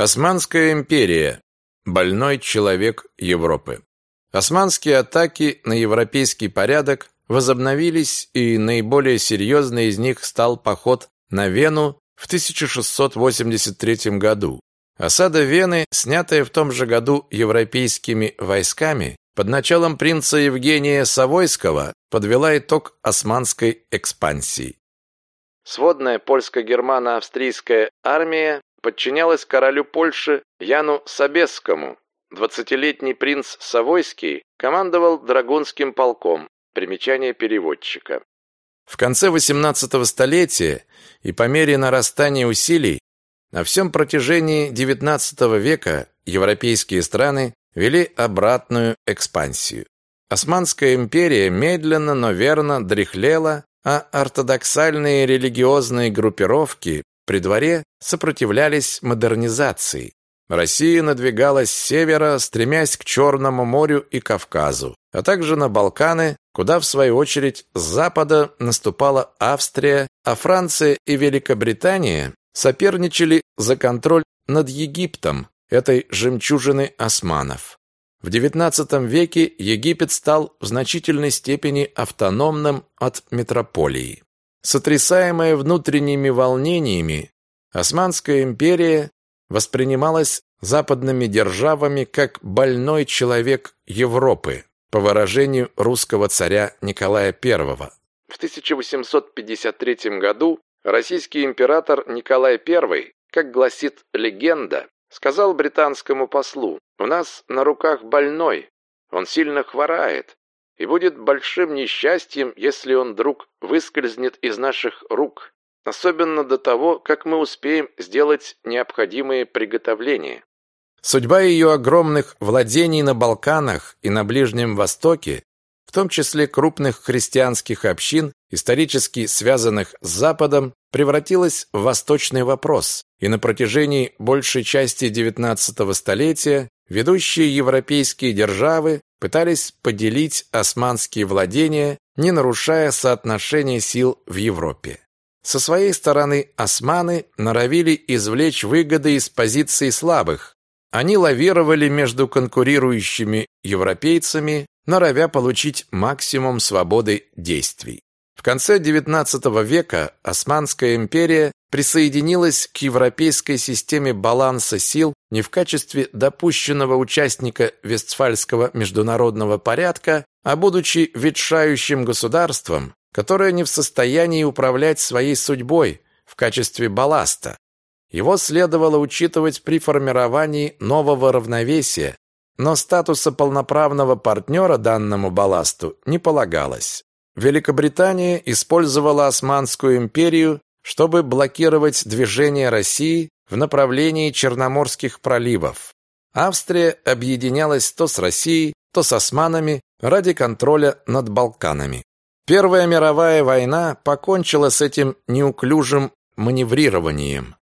Османская империя. Больной человек Европы. Османские атаки на европейский порядок возобновились, и наиболее серьезной из них стал поход на Вену в 1683 году. Осада Вены, снятая в том же году европейскими войсками, под началом принца Евгения Савойского подвела итог османской экспансии. Сводная польско-германо-австрийская армия подчинялась королю Польши Яну Собесскому. Двадцатилетний принц Савойский командовал Драгунским полком. Примечание переводчика. В конце XVIII столетия и по мере нарастания усилий на всем протяжении XIX века европейские страны вели обратную экспансию. Османская империя медленно, но верно дряхлела, а ортодоксальные религиозные группировки при дворе сопротивлялись модернизации. Россия надвигалась с севера, стремясь к Черному морю и Кавказу, а также на Балканы, куда в свою очередь с запада наступала Австрия, а Франция и Великобритания соперничали за контроль над Египтом, этой жемчужины османов. В XIX веке Египет стал в значительной степени автономным от метрополии. Сотрясаемая внутренними волнениями, Османская империя воспринималась западными державами как больной человек Европы, по выражению русского царя Николая I. В 1853 году российский император Николай I, как гласит легенда, сказал британскому послу, «У нас на руках больной, он сильно хворает, и будет большим несчастьем, если он вдруг выскользнет из наших рук, особенно до того, как мы успеем сделать необходимые приготовления». Судьба ее огромных владений на Балканах и на Ближнем Востоке, в том числе крупных христианских общин, исторически связанных с Западом, превратилась в восточный вопрос, и на протяжении большей части XIX столетия ведущие европейские державы пытались поделить османские владения, не нарушая соотношения сил в Европе. Со своей стороны османы норовили извлечь выгоды из позиций слабых. Они лавировали между конкурирующими европейцами, норовя получить максимум свободы действий. В конце XIX века Османская империя присоединилась к европейской системе баланса сил не в качестве допущенного участника Вестфальского международного порядка, а будучи ветшающим государством, которое не в состоянии управлять своей судьбой в качестве балласта. Его следовало учитывать при формировании нового равновесия, но статуса полноправного партнера данному балласту не полагалось. Великобритания использовала Османскую империю, чтобы блокировать движение России в направлении Черноморских проливов. Австрия объединялась то с Россией, то с османами ради контроля над Балканами. Первая мировая война покончила с этим неуклюжим маневрированием.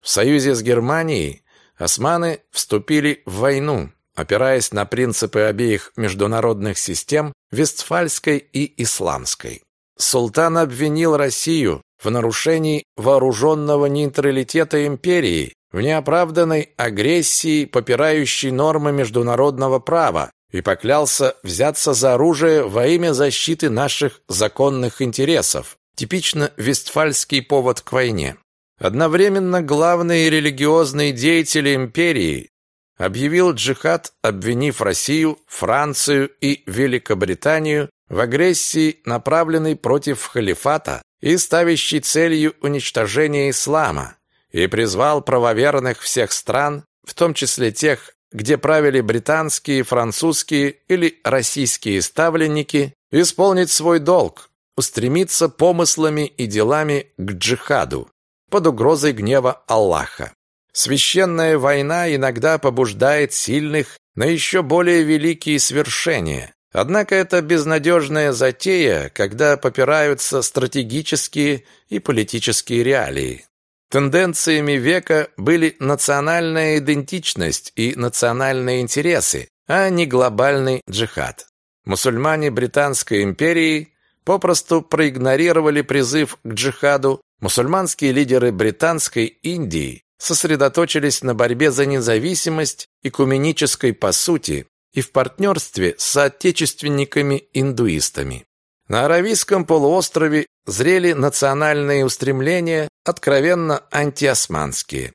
В союзе с Германией османы вступили в войну, опираясь на принципы обеих международных систем Вестфальской и Исламской. Султан обвинил Россию в нарушении вооруженного нейтралитета империи, в неоправданной агрессии, попирающей нормы международного права, и поклялся взяться за оружие во имя защиты наших законных интересов. Типично вестфальский повод к войне. Одновременно главные религиозные деятели империи объявил джихад, обвинив Россию, Францию и Великобританию в агрессии, направленной против халифата и ставящей целью уничтожение ислама, и призвал правоверных всех стран, в том числе тех, где правили британские, французские или российские ставленники, исполнить свой долг, устремиться помыслами и делами к джихаду под угрозой гнева Аллаха. Священная война иногда побуждает сильных на еще более великие свершения. Однако это безнадежная затея, когда попираются стратегические и политические реалии. Тенденциями века были национальная идентичность и национальные интересы, а не глобальный джихад. Мусульмане Британской империи попросту проигнорировали призыв к джихаду, мусульманские лидеры Британской Индии сосредоточились на борьбе за независимость экуменической по сути и в партнерстве с соотечественниками-индуистами. На Аравийском полуострове зрели национальные устремления, откровенно антиосманские.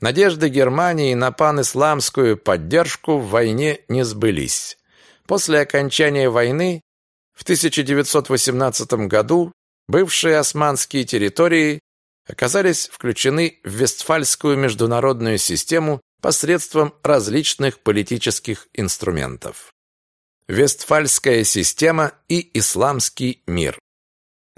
Надежды Германии на пан-исламскую поддержку в войне не сбылись. После окончания войны в 1918 году бывшие османские территории оказались включены в Вестфальскую международную систему посредством различных политических инструментов. Вестфальская система и исламский мир.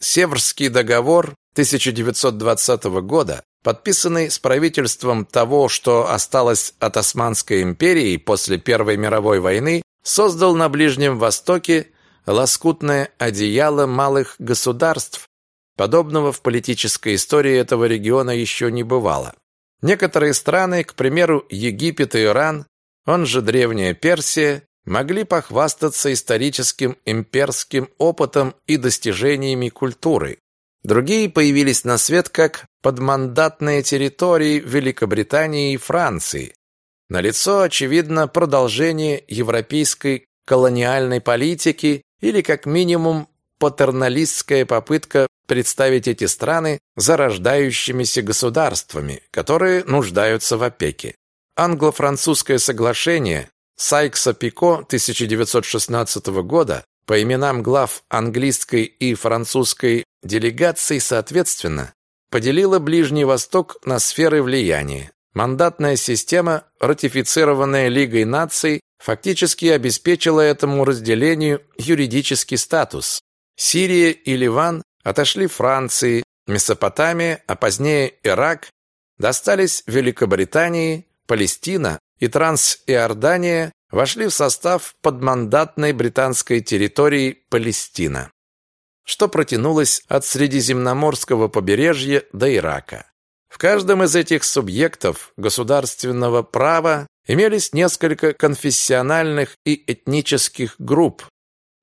Северский договор 1920 года, подписанный с правительством того, что осталось от Османской империи после Первой мировой войны, создал на Ближнем Востоке лоскутное одеяло малых государств, подобного в политической истории этого региона еще не бывало. Некоторые страны, к примеру, Египет и Иран, он же Древняя Персия, могли похвастаться историческим имперским опытом и достижениями культуры. Другие появились на свет как подмандатные территории Великобритании и Франции. Налицо, очевидно, продолжение европейской колониальной политики или, как минимум, патерналистская попытка представить эти страны зарождающимися государствами, которые нуждаются в опеке. Англо-французское соглашение Сайкса-Пико 1916 года по именам глав английской и французской делегаций соответственно поделило Ближний Восток на сферы влияния. Мандатная система, ратифицированная Лигой наций, фактически обеспечила этому разделению юридический статус. Сирия и Ливан отошли Франции, Месопотамия, а позднее Ирак, достались Великобритании, Палестина и Трансиордания вошли в состав подмандатной британской территории Палестина, что протянулось от Средиземноморского побережья до Ирака. В каждом из этих субъектов государственного права имелись несколько конфессиональных и этнических групп,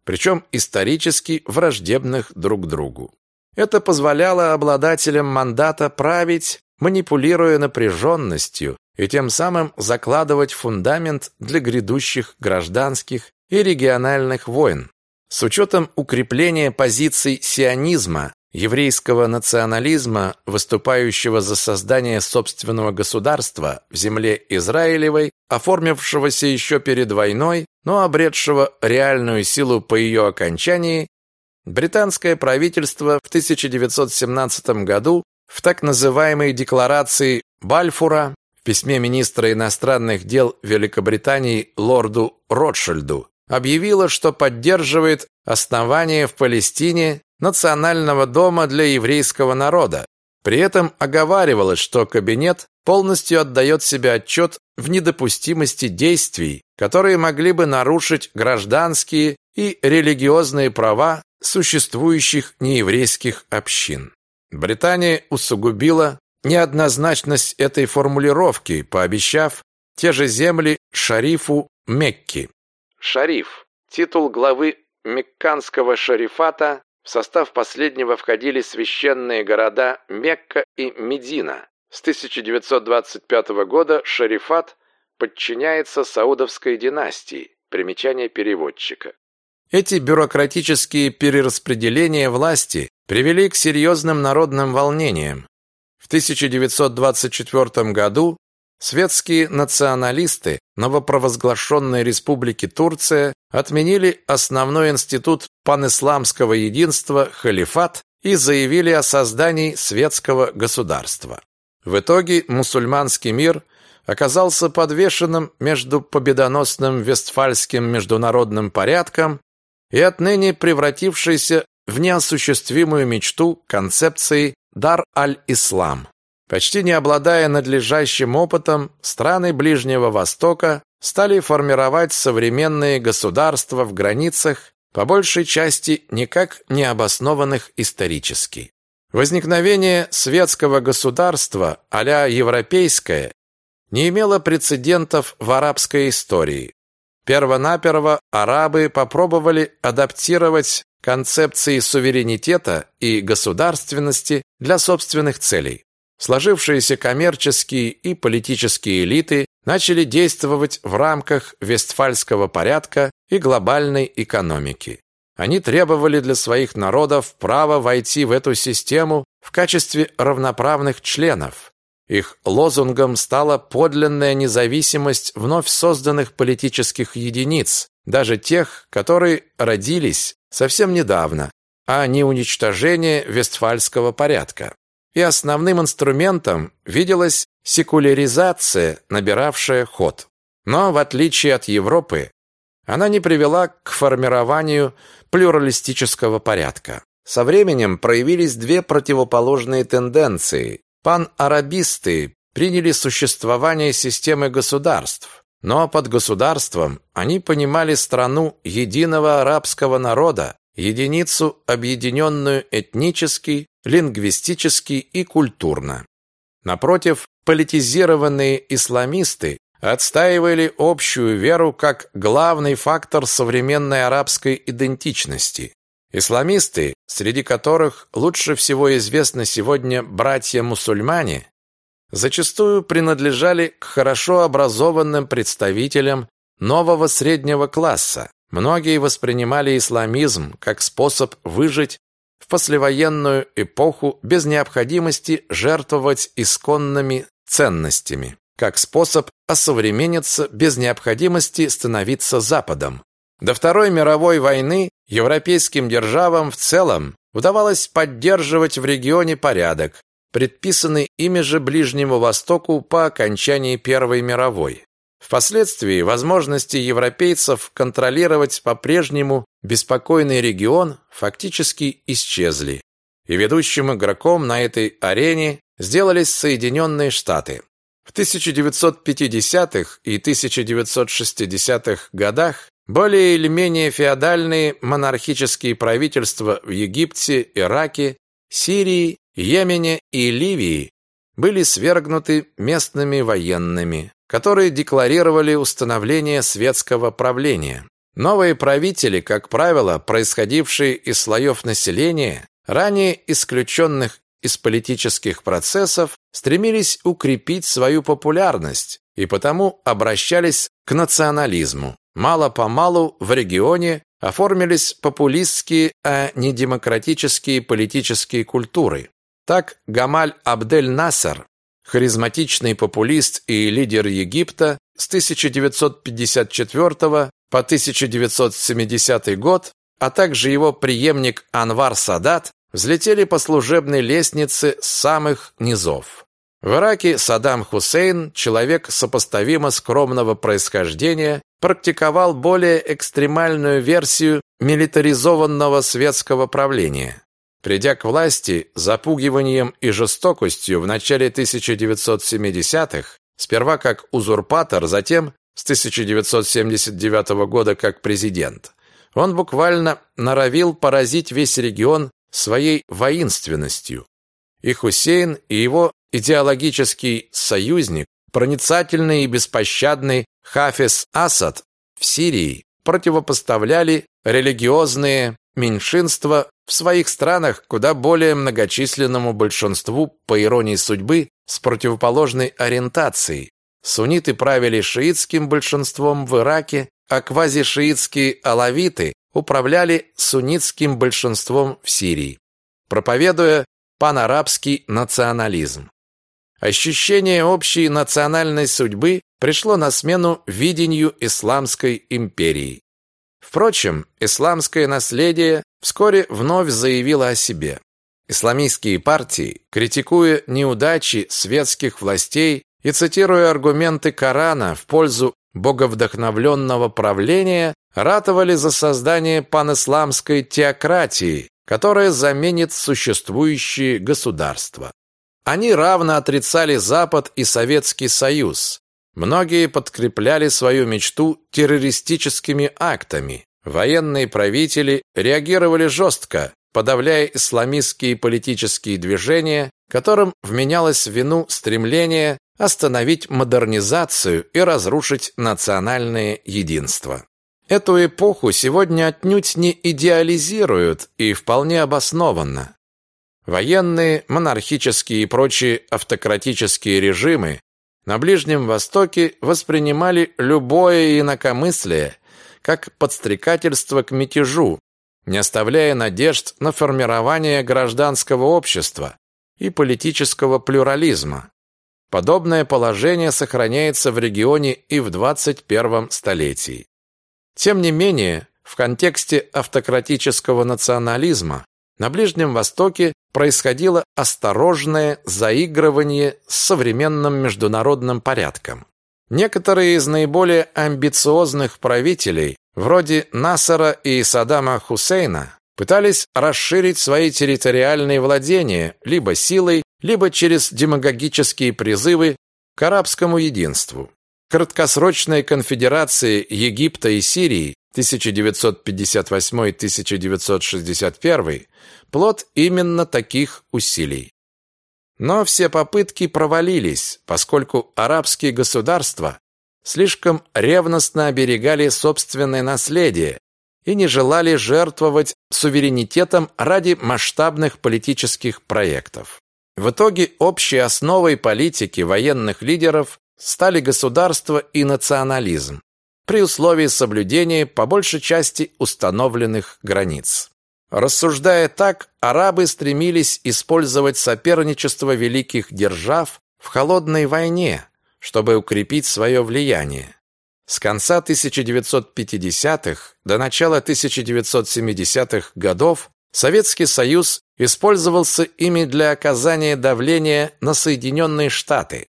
причем исторически враждебных друг другу. Это позволяло обладателям мандата править, манипулируя напряженностью и тем самым закладывать фундамент для грядущих гражданских и региональных войн. С учетом укрепления позиций сионизма, еврейского национализма, выступающего за создание собственного государства в земле Израилевой, оформившегося еще перед войной, но обретшего реальную силу по ее окончании, британское правительство в 1917 году в так называемой декларации Бальфура в письме министра иностранных дел Великобритании лорду Ротшильду объявило, что поддерживает основание в Палестине национального дома для еврейского народа. При этом оговаривалось, что кабинет полностью отдает себе отчет в недопустимости действий, которые могли бы нарушить гражданские и религиозные права существующих нееврейских общин. Британия усугубила неоднозначность этой формулировки, пообещав те же земли шарифу Мекки. Шариф – титул главы Мекканского шарифата, в состав последнего входили священные города Мекка и Медина. С 1925 года шарифат подчиняется Саудовской династии. Примечание переводчика. Эти бюрократические перераспределения власти привели к серьезным народным волнениям. В 1924 году светские националисты новопровозглашенной республики Турция отменили основной институт панисламского единства халифат и заявили о создании светского государства. В итоге мусульманский мир оказался подвешенным между победоносным вестфальским международным порядком и отныне превратившийся в неосуществимую мечту концепции Дар-аль-Ислам. Почти не обладая надлежащим опытом, страны Ближнего Востока стали формировать современные государства в границах, по большей части никак не обоснованных исторически. Возникновение светского государства а-ля европейское не имело прецедентов в арабской истории. Первонаперво арабы попробовали адаптировать концепции суверенитета и государственности для собственных целей. сложившиеся коммерческие и политические элиты начали действовать в рамках Вестфальского порядка и глобальной экономики. Они требовали для своих народов права войти в эту систему в качестве равноправных членов. Их лозунгом стала подлинная независимость вновь созданных политических единиц, даже тех, которые родились совсем недавно, а не уничтожение Вестфальского порядка. И основным инструментом виделась секуляризация, набиравшая ход. Но в отличие от Европы, она не привела к формированию плюралистического порядка. Со временем проявились две противоположные тенденции. Пан-арабисты приняли существование системы государств, но под государством они понимали страну единого арабского народа, единицу, объединенную этнически, лингвистически и культурно. Напротив, политизированные исламисты отстаивали общую веру как главный фактор современной арабской идентичности. Исламисты, среди которых лучше всего известны сегодня братья-мусульмане, зачастую принадлежали к хорошо образованным представителям нового среднего класса. Многие воспринимали исламизм как способ выжить в послевоенную эпоху без необходимости жертвовать исконными ценностями как способ осовремениться без необходимости становиться Западом. До Второй мировой войны европейским державам в целом удавалось поддерживать в регионе порядок, предписанный ими же Ближнему Востоку по окончании Первой мировой. Впоследствии возможности европейцев контролировать по-прежнему беспокойный регион фактически исчезли. И ведущим игроком на этой арене сделались Соединенные Штаты. В 1950-х и 1960-х годах более или менее феодальные монархические правительства в Египте, Ираке, Сирии, Йемене и Ливии были свергнуты местными военными, которые декларировали установление светского правления. Новые правители, как правило, происходившие из слоев населения, ранее исключенных из политических процессов стремились укрепить свою популярность и потому обращались к национализму. Мало-помалу в регионе оформились популистские, а не демократические политические культуры. Так Гамаль Абдель-Насер, харизматичный популист и лидер Египта с 1954 по 1970 год, а также его преемник Анвар Садат взлетели по служебной лестнице с самых низов. В Ираке Саддам Хусейн, человек сопоставимо скромного происхождения, практиковал более экстремальную версию милитаризованного светского правления. Придя к власти запугиванием и жестокостью в начале 1970-х, сперва как узурпатор, затем с 1979 года как президент, он буквально норовил поразить весь регион своей воинственностью. И Хусейн, и его идеологический союзник, проницательный и беспощадный Хафиз Асад в Сирии противопоставляли религиозные меньшинства в своих странах куда более многочисленному большинству, по иронии судьбы, с противоположной ориентацией. Сунниты правили шиитским большинством в Ираке, а квазишиитские алавиты управляли суннитским большинством в Сирии, проповедуя панарабский национализм. Ощущение общей национальной судьбы пришло на смену видению исламской империи. Впрочем, исламское наследие вскоре вновь заявило о себе. Исламистские партии, критикуя неудачи светских властей и цитируя аргументы Корана в пользу боговдохновленного правления, ратовали за создание панисламской теократии, которая заменит существующие государства. Они равно отрицали Запад и Советский Союз. Многие подкрепляли свою мечту террористическими актами. Военные правители реагировали жестко, подавляя исламистские политические движения, которым вменялось в вину стремление остановить модернизацию и разрушить национальное единство. Эту эпоху сегодня отнюдь не идеализируют и вполне обоснованно. Военные, монархические и прочие автократические режимы на Ближнем Востоке воспринимали любое инакомыслие как подстрекательство к мятежу, не оставляя надежд на формирование гражданского общества и политического плюрализма. Подобное положение сохраняется в регионе и в 21 столетии. Тем не менее, в контексте автократического национализма на Ближнем Востоке происходило осторожное заигрывание с современным международным порядком. Некоторые из наиболее амбициозных правителей, вроде Насара и Саддама Хусейна, пытались расширить свои территориальные владения либо силой, либо через демагогические призывы к арабскому единству. Краткосрочные конфедерации Египта и Сирии 1958-1961 плод именно таких усилий. Но все попытки провалились, поскольку арабские государства слишком ревностно оберегали собственное наследие и не желали жертвовать суверенитетом ради масштабных политических проектов. В итоге общей основой политики военных лидеров стали государство и национализм при условии соблюдения по большей части установленных границ. Рассуждая так, арабы стремились использовать соперничество великих держав в холодной войне, чтобы укрепить свое влияние. С конца 1950-х до начала 1970-х годов Советский Союз использовался ими для оказания давления на Соединенные Штаты.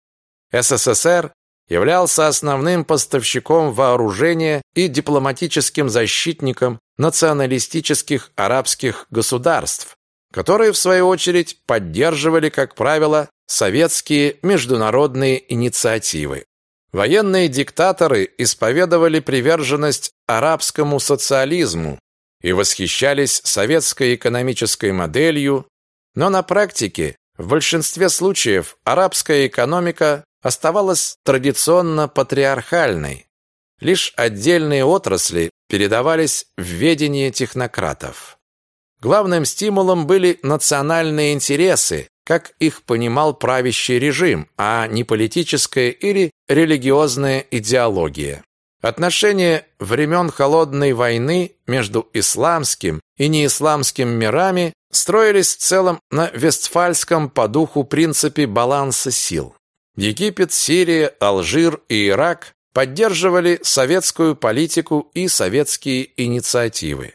СССР являлся основным поставщиком вооружения и дипломатическим защитником националистических арабских государств, которые, в свою очередь, поддерживали, как правило, советские международные инициативы. Военные диктаторы исповедовали приверженность арабскому социализму и восхищались советской экономической моделью, но на практике в большинстве случаев арабская экономика оставалась традиционно патриархальной. Лишь отдельные отрасли передавались в ведение технократов. Главным стимулом были национальные интересы, как их понимал правящий режим, а не политическая или религиозная идеология. Отношения времен Холодной войны между исламским и неисламским мирами строились в целом на вестфальском по духу принципе баланса сил. Египет, Сирия, Алжир и Ирак поддерживали советскую политику и советские инициативы.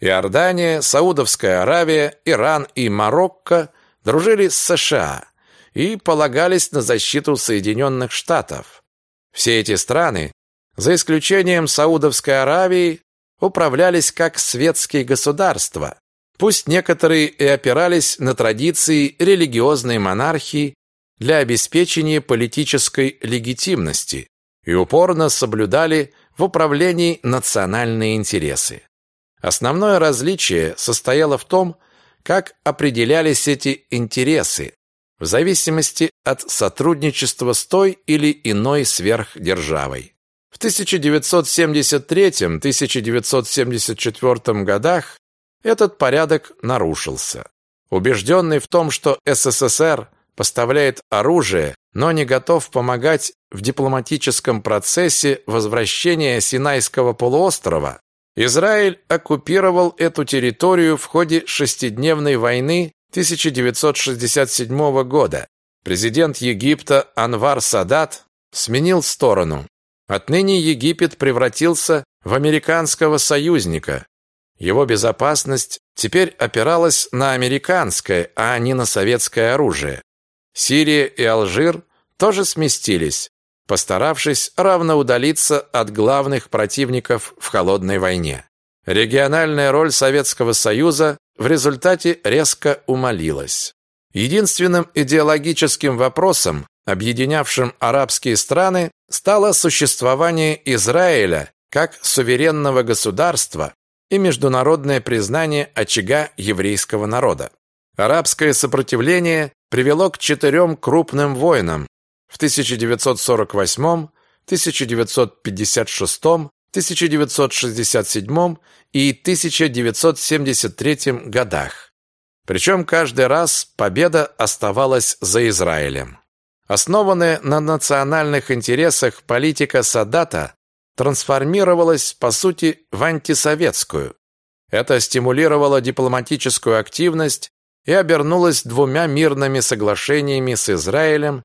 Иордания, Саудовская Аравия, Иран и Марокко дружили с США и полагались на защиту Соединенных Штатов. Все эти страны, за исключением Саудовской Аравии, управлялись как светские государства, пусть некоторые и опирались на традиции религиозной монархии для обеспечения политической легитимности и упорно соблюдали в управлении национальные интересы. Основное различие состояло в том, как определялись эти интересы в зависимости от сотрудничества с той или иной сверхдержавой. В 1973-1974 годах этот порядок нарушился. Убежденный в том, что СССР – поставляет оружие, но не готов помогать в дипломатическом процессе возвращения Синайского полуострова, Израиль оккупировал эту территорию в ходе шестидневной войны 1967 года. Президент Египта Анвар Садат сменил сторону. Отныне Египет превратился в американского союзника. Его безопасность теперь опиралась на американское, а не на советское оружие. Сирия и Алжир тоже сместились, постаравшись равно удалиться от главных противников в холодной войне. Региональная роль Советского Союза в результате резко умалилась. Единственным идеологическим вопросом, объединявшим арабские страны, стало существование Израиля как суверенного государства и международное признание очага еврейского народа. Арабское сопротивление привело к четырем крупным войнам в 1948, 1956, 1967 и 1973 годах. Причем каждый раз победа оставалась за Израилем. Основанная на национальных интересах политика Садата трансформировалась, по сути, в антисоветскую. Это стимулировало дипломатическую активность и обернулось двумя мирными соглашениями с Израилем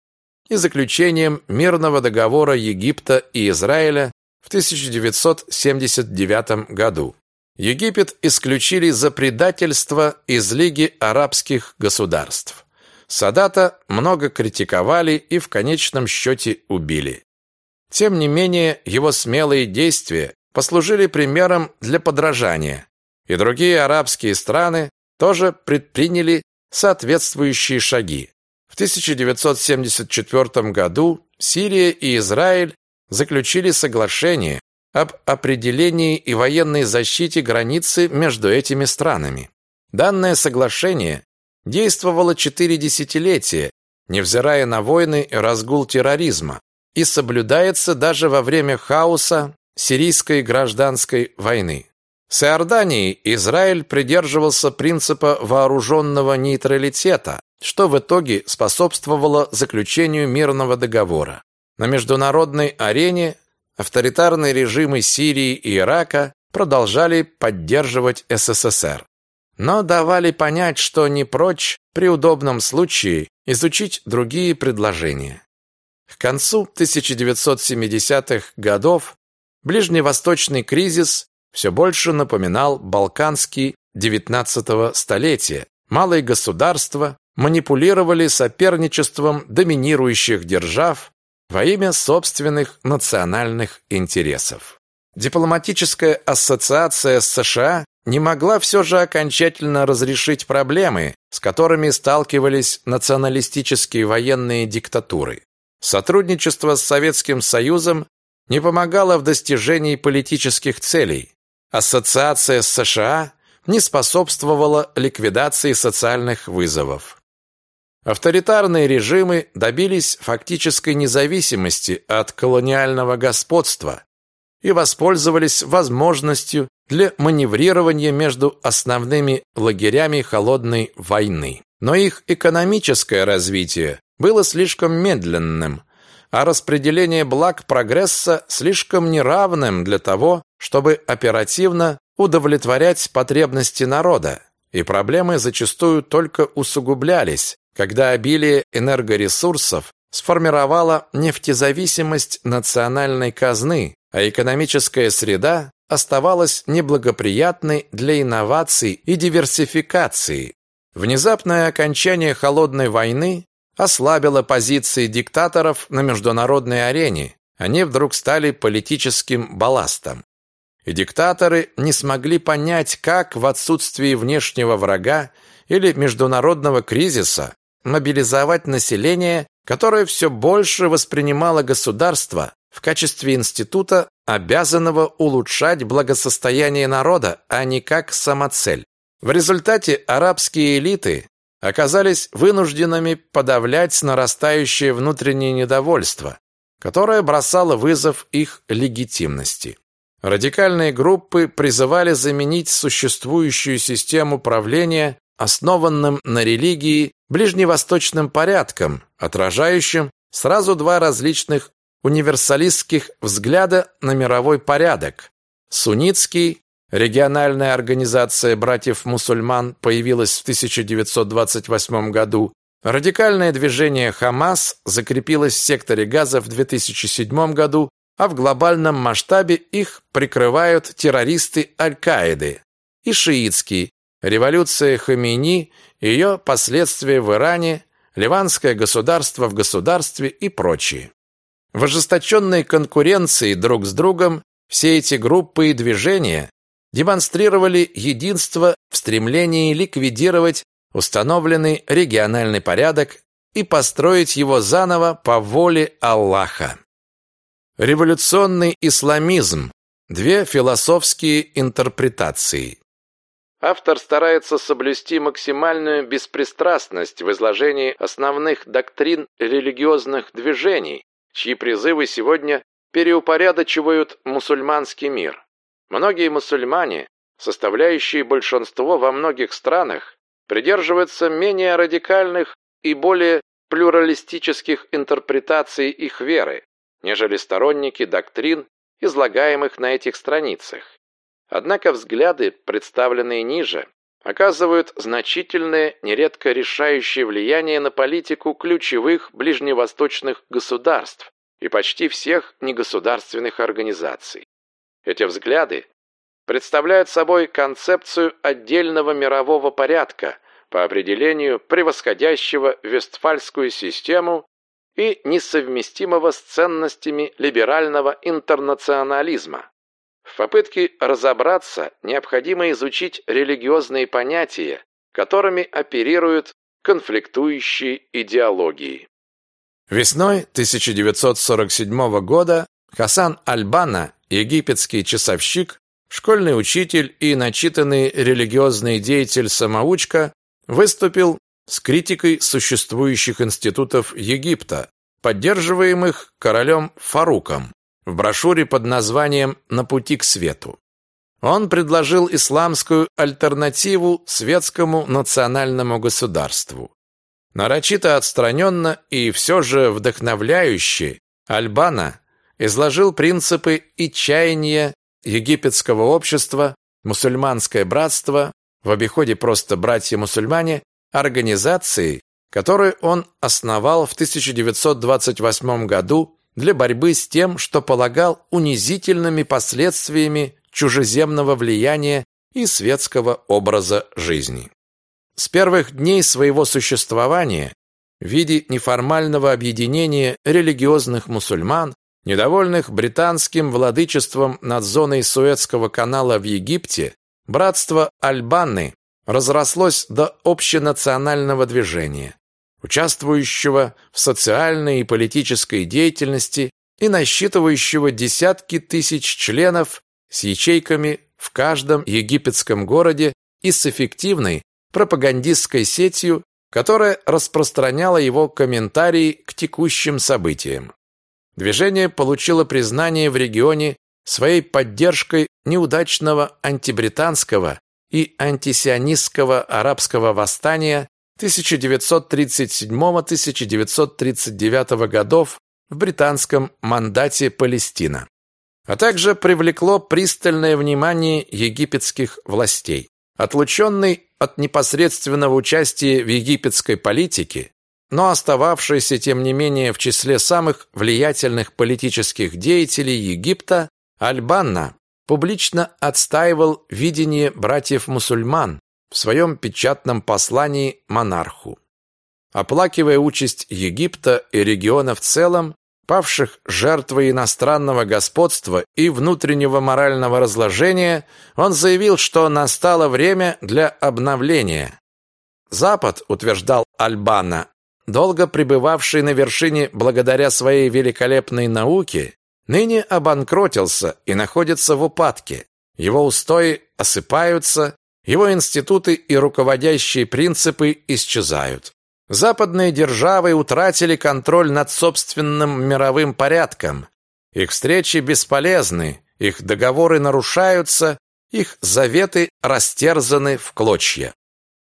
и заключением мирного договора Египта и Израиля в 1979 году. Египет исключили за предательство из Лиги арабских государств. Садата много критиковали и в конечном счете убили. Тем не менее, его смелые действия послужили примером для подражания, и другие арабские страны тоже предприняли соответствующие шаги. В 1974 году Сирия и Израиль заключили соглашение об определении и военной защите границы между этими странами. Данное соглашение действовало четыре десятилетия, невзирая на войны и разгул терроризма, и соблюдается даже во время хаоса сирийской гражданской войны. С Иорданией Израиль придерживался принципа вооруженного нейтралитета, что в итоге способствовало заключению мирного договора. На международной арене авторитарные режимы Сирии и Ирака продолжали поддерживать СССР, но давали понять, что не прочь при удобном случае изучить другие предложения. К концу 1970-х годов ближневосточный кризис все больше напоминал балканский XIX столетия. Малые государства манипулировали соперничеством доминирующих держав во имя собственных национальных интересов. Дипломатическая ассоциация с США не могла все же окончательно разрешить проблемы, с которыми сталкивались националистические военные диктатуры. Сотрудничество с Советским Союзом не помогало в достижении политических целей. Ассоциация с США не способствовала ликвидации социальных вызовов. Авторитарные режимы добились фактической независимости от колониального господства и воспользовались возможностью для маневрирования между основными лагерями холодной войны. Но их экономическое развитие было слишком медленным, а распределение благ прогресса слишком неравным для того, чтобы оперативно удовлетворять потребности народа, и проблемы зачастую только усугублялись, когда обилие энергоресурсов сформировало нефтезависимость национальной казны, а экономическая среда оставалась неблагоприятной для инноваций и диверсификации. Внезапное окончание холодной войны ослабило позиции диктаторов на международной арене. Они вдруг стали политическим балластом. И диктаторы не смогли понять, как в отсутствии внешнего врага или международного кризиса мобилизовать население, которое все больше воспринимало государство в качестве института, обязанного улучшать благосостояние народа, а не как самоцель. В результате арабские элиты оказались вынужденными подавлять нарастающее внутреннее недовольство, которое бросало вызов их легитимности. Радикальные группы призывали заменить существующую систему правления основанным на религии ближневосточным порядком, отражающим сразу два различных универсалистских взгляда на мировой порядок. Суннитский, региональная организация братьев-мусульман появилась в 1928 году, радикальное движение «Хамас» закрепилось в секторе Газа в 2007 году, а в глобальном масштабе их прикрывают террористы Аль-Каиды, и шиитский, революция Хамини, ее последствия в Иране, ливанское государство в государстве и прочие. В ожесточенной конкуренции друг с другом все эти группы и движения демонстрировали единство в стремлении ликвидировать установленный региональный порядок и построить его заново по воле Аллаха. Революционный исламизм. Две философские интерпретации. Автор старается соблюсти максимальную беспристрастность в изложении основных доктрин религиозных движений, чьи призывы сегодня переупорядочивают мусульманский мир. Многие мусульмане, составляющие большинство во многих странах, придерживаются менее радикальных и более плюралистических интерпретаций их веры, нежели сторонники доктрин, излагаемых на этих страницах. Однако взгляды, представленные ниже, оказывают значительное, нередко решающее влияние на политику ключевых ближневосточных государств и почти всех негосударственных организаций. Эти взгляды представляют собой концепцию отдельного мирового порядка, по определению превосходящего Вестфальскую систему и несовместимого с ценностями либерального интернационализма. В попытке разобраться необходимо изучить религиозные понятия, которыми оперируют конфликтующие идеологии. Весной 1947 года Хасан Альбана, египетский часовщик, школьный учитель и начитанный религиозный деятель-самоучка, выступил с критикой существующих институтов Египта, поддерживаемых королем Фаруком в брошюре под названием «На пути к свету». Он предложил исламскую альтернативу светскому национальному государству. Нарочито отстраненно и все же вдохновляюще Альбана изложил принципы и чаяния египетского общества, мусульманское братство, в обиходе просто братья-мусульмане, организации, которую он основал в 1928 году для борьбы с тем, что полагал унизительными последствиями чужеземного влияния и светского образа жизни. С первых дней своего существования в виде неформального объединения религиозных мусульман, недовольных британским владычеством над зоной Суэцкого канала в Египте, братство Альбаны разрослось до общенационального движения участвующего в социальной и политической деятельности и насчитывающего десятки тысяч членов с ячейками в каждом египетском городе и с эффективной пропагандистской сетью, которая распространяла его комментарии к текущим событиям. Движение получило признание в регионе своей поддержкой неудачного антибританского и антисионистского арабского восстания 1937-1939 годов в британском мандате Палестина, а также привлекло пристальное внимание египетских властей. Отлученный от непосредственного участия в египетской политике, но остававшийся, тем не менее, в числе самых влиятельных политических деятелей Египта, Аль-Банна публично отстаивал видение братьев-мусульман, в своем печатном послании монарху. Оплакивая участь Египта и региона в целом, павших жертвой иностранного господства и внутреннего морального разложения, он заявил, что настало время для обновления. Запад, утверждал Альбана, долго пребывавший на вершине благодаря своей великолепной науке, ныне обанкротился и находится в упадке. Его устои осыпаются, его институты и руководящие принципы исчезают. Западные державы утратили контроль над собственным мировым порядком. Их встречи бесполезны, их договоры нарушаются, их заветы растерзаны в клочья.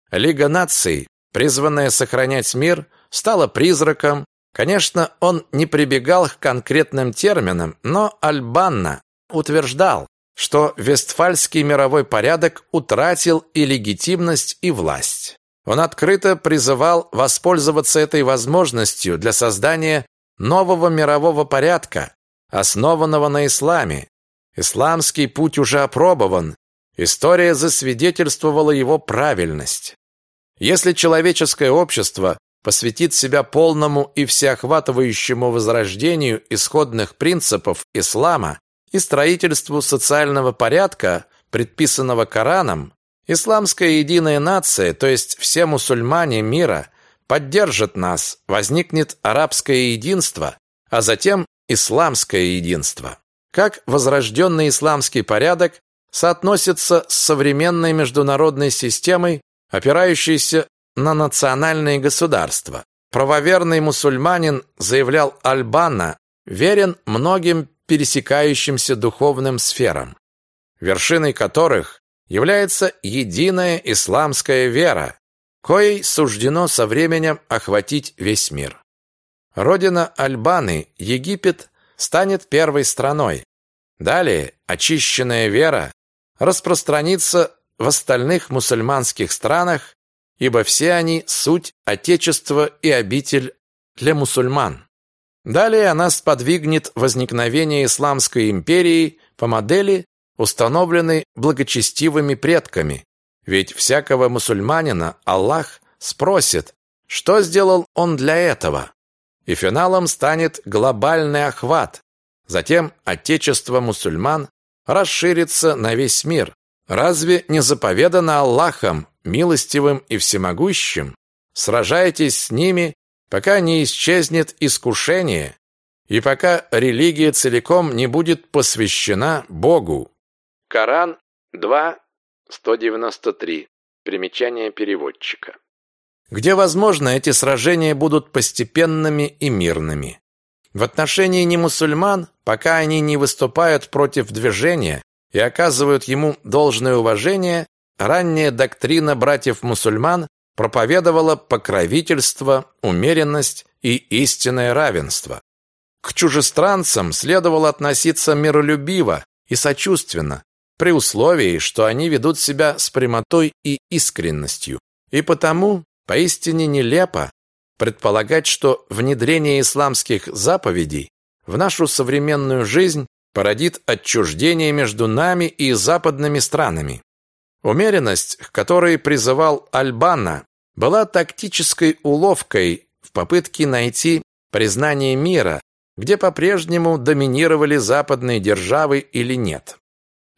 Лига наций, призванная сохранять мир, стала призраком. Конечно, он не прибегал к конкретным терминам, но Альбанна утверждал, что Вестфальский мировой порядок утратил и легитимность, и власть. Он открыто призывал воспользоваться этой возможностью для создания нового мирового порядка, основанного на исламе. Исламский путь уже опробован, история засвидетельствовала его правильность. Если человеческое общество посвятит себя полному и всеохватывающему возрождению исходных принципов ислама, и строительству социального порядка, предписанного Кораном, исламская единая нация, то есть все мусульмане мира, поддержат нас, возникнет арабское единство, а затем исламское единство. Как возрожденный исламский порядок соотносится с современной международной системой, опирающейся на национальные государства. Правоверный мусульманин, заявлял Альбана, верен многим пересекающимся духовным сферам, вершиной которых является единая исламская вера, коей суждено со временем охватить весь мир. Родина Альбаны, Египет, станет первой страной. Далее очищенная вера распространится в остальных мусульманских странах, ибо все они суть отечество и обитель для мусульман. Далее она сподвигнет возникновение исламской империи по модели, установленной благочестивыми предками. Ведь всякого мусульманина Аллах спросит, что сделал он для этого. И финалом станет глобальный охват. Затем отечество мусульман расширится на весь мир. Разве не заповедано Аллахом, милостивым и всемогущим? Сражайтесь с ними пока не исчезнет искушение и пока религия целиком не будет посвящена Богу. Коран 2.193. Примечание переводчика. Где возможно, эти сражения будут постепенными и мирными. В отношении немусульман, пока они не выступают против движения и оказывают ему должное уважение, ранняя доктрина братьев-мусульман проповедовала покровительство, умеренность и истинное равенство. К чужестранцам следовало относиться миролюбиво и сочувственно, при условии, что они ведут себя с прямотой и искренностью. И потому поистине нелепо предполагать, что внедрение исламских заповедей в нашу современную жизнь породит отчуждение между нами и западными странами. Умеренность, к которой призывал Альбана, была тактической уловкой в попытке найти признание мира, где по-прежнему доминировали западные державы или нет.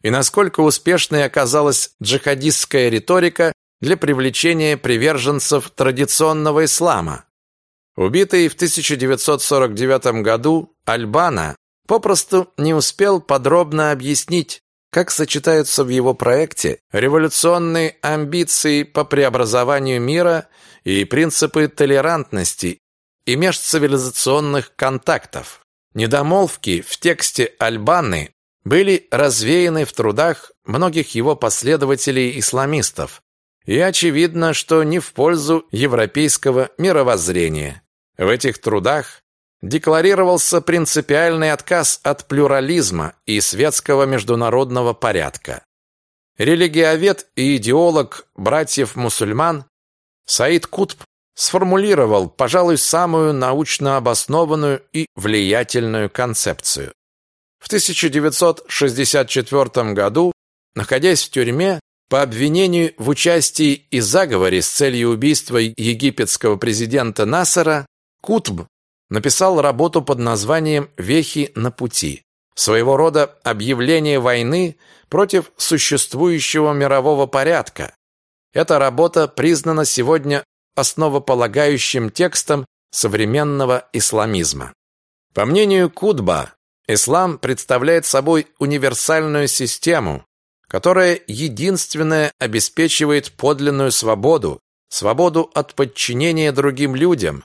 И насколько успешной оказалась джихадистская риторика для привлечения приверженцев традиционного ислама. Убитый в 1949 году Альбана попросту не успел подробно объяснить, как сочетаются в его проекте революционные амбиции по преобразованию мира и принципы толерантности и межцивилизационных контактов. Недомолвки в тексте Альбаны были развеяны в трудах многих его последователей-исламистов, и очевидно, что не в пользу европейского мировоззрения. В этих трудах декларировался принципиальный отказ от плюрализма и светского международного порядка. Религиовед и идеолог братьев-мусульман Саид Кутб сформулировал, пожалуй, самую научно обоснованную и влиятельную концепцию. В 1964 году, находясь в тюрьме по обвинению в участии и заговоре с целью убийства египетского президента Насера, Кутб написал работу под названием «Вехи на пути», своего рода объявление войны против существующего мирового порядка. Эта работа признана сегодня основополагающим текстом современного исламизма. По мнению Кутба, ислам представляет собой универсальную систему, которая единственная обеспечивает подлинную свободу, свободу от подчинения другим людям,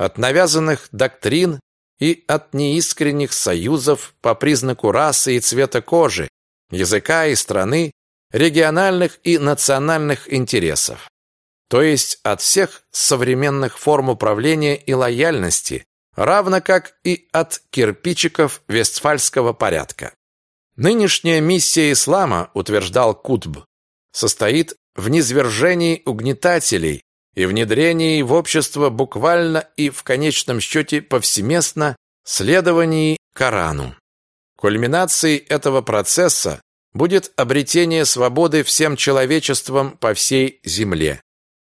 от навязанных доктрин и от неискренних союзов по признаку расы и цвета кожи, языка и страны, региональных и национальных интересов. То есть от всех современных форм управления и лояльности, равно как и от кирпичиков вестфальского порядка. Нынешняя миссия ислама, утверждал Кутб, состоит в низвержении угнетателей и внедрении в общество буквально и в конечном счете повсеместно следовании Корану. Кульминацией этого процесса будет обретение свободы всем человечеством по всей земле.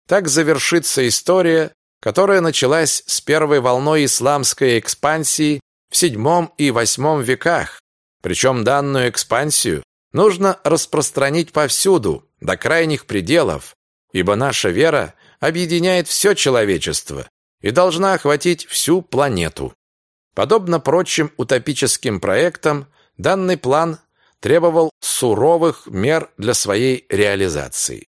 Так завершится история, которая началась с первой волной исламской экспансии в VII и VIII веках. Причем данную экспансию нужно распространить повсюду, до крайних пределов, ибо наша вера объединяет все человечество и должна охватить всю планету. Подобно прочим утопическим проектам, данный план требовал суровых мер для своей реализации.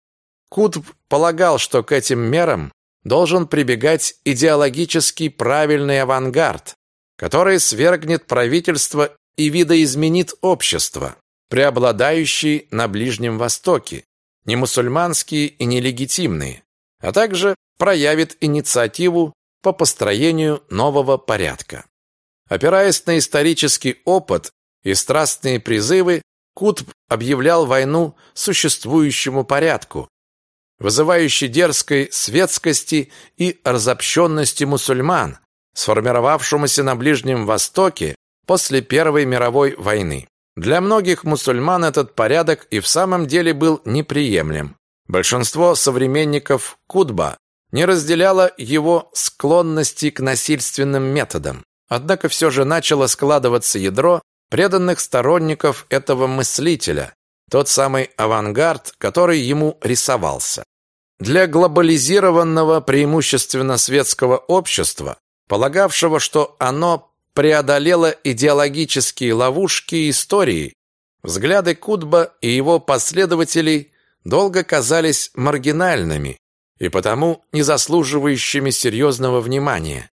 Кутб полагал, что к этим мерам должен прибегать идеологически правильный авангард, который свергнет правительство и видоизменит общество, преобладающие на Ближнем Востоке, не мусульманские и нелегитимные, а также проявит инициативу по построению нового порядка. Опираясь на исторический опыт и страстные призывы, Кутб объявлял войну существующему порядку, вызывающей дерзкой светскости и разобщенности мусульман, сформировавшемуся на Ближнем Востоке после Первой мировой войны. Для многих мусульман этот порядок и в самом деле был неприемлем. Большинство современников Кутба не разделяло его склонности к насильственным методам. Однако все же начало складываться ядро преданных сторонников этого мыслителя, тот самый авангард, который ему рисовался. Для глобализированного преимущественно светского общества, полагавшего, что оно преодолело идеологические ловушки истории, взгляды Кутба и его последователей долго казались маргинальными и потому не заслуживающими серьезного внимания.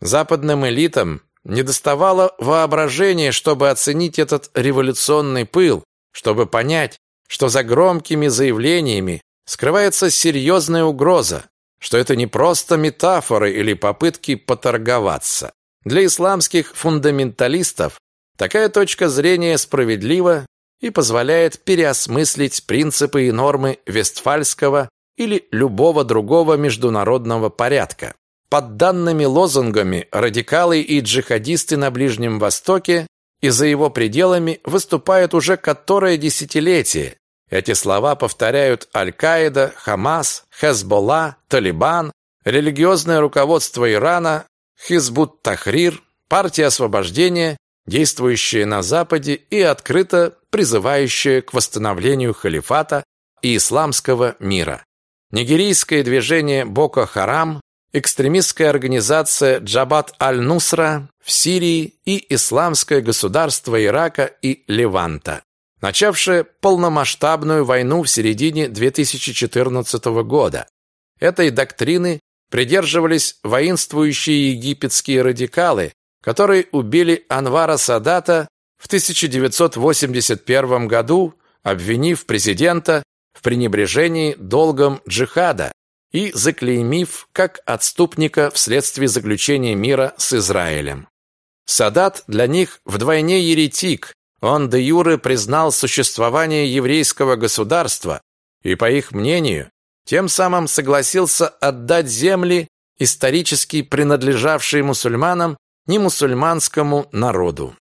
Западным элитам недоставало воображения, чтобы оценить этот революционный пыл, чтобы понять, что за громкими заявлениями скрывается серьезная угроза, что это не просто метафоры или попытки поторговаться. Для исламских фундаменталистов такая точка зрения справедлива и позволяет переосмыслить принципы и нормы Вестфальского или любого другого международного порядка. Под данными лозунгами радикалы и джихадисты на Ближнем Востоке и за его пределами выступают уже которое десятилетие. Эти слова повторяют Аль-Каида, Хамас, Хезболла, Талибан, религиозное руководство Ирана, Хизбут Тахрир, партия освобождения, действующая на Западе и открыто призывающая к восстановлению халифата и исламского мира. Нигерийское движение Боко-Харам экстремистская организация Джабат аль-Нусра в Сирии и Исламское государство Ирака и Леванта, начавшее полномасштабную войну в середине 2014 года. Этой доктрины придерживались воинствующие египетские радикалы, которые убили Анвара Садата в 1981 году, обвинив президента в пренебрежении долгом джихада и заклеймив как отступника вследствие заключения мира с Израилем. Садат для них вдвойне еретик. Он де юре признал существование еврейского государства и, по их мнению, тем самым согласился отдать земли, исторически принадлежавшие мусульманам, не мусульманскому народу.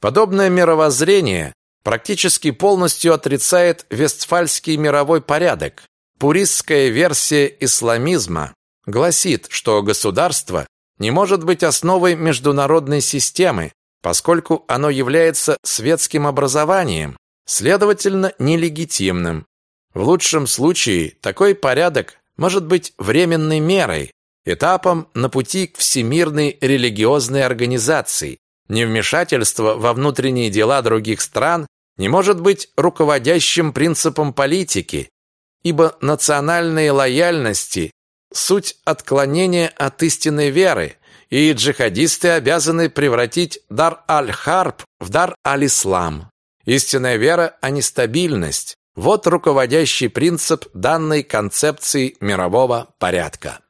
Подобное мировоззрение практически полностью отрицает вестфальский мировой порядок, Пуристская версия исламизма гласит, что государство не может быть основой международной системы, поскольку оно является светским образованием, следовательно, нелегитимным. В лучшем случае такой порядок может быть временной мерой, этапом на пути к всемирной религиозной организации. Невмешательство во внутренние дела других стран не может быть руководящим принципом политики, ибо национальные лояльности – суть отклонения от истинной веры, и джихадисты обязаны превратить дар аль-харб в дар аль-ислам. Истинная вера, а не стабильность – вот руководящий принцип данной концепции мирового порядка.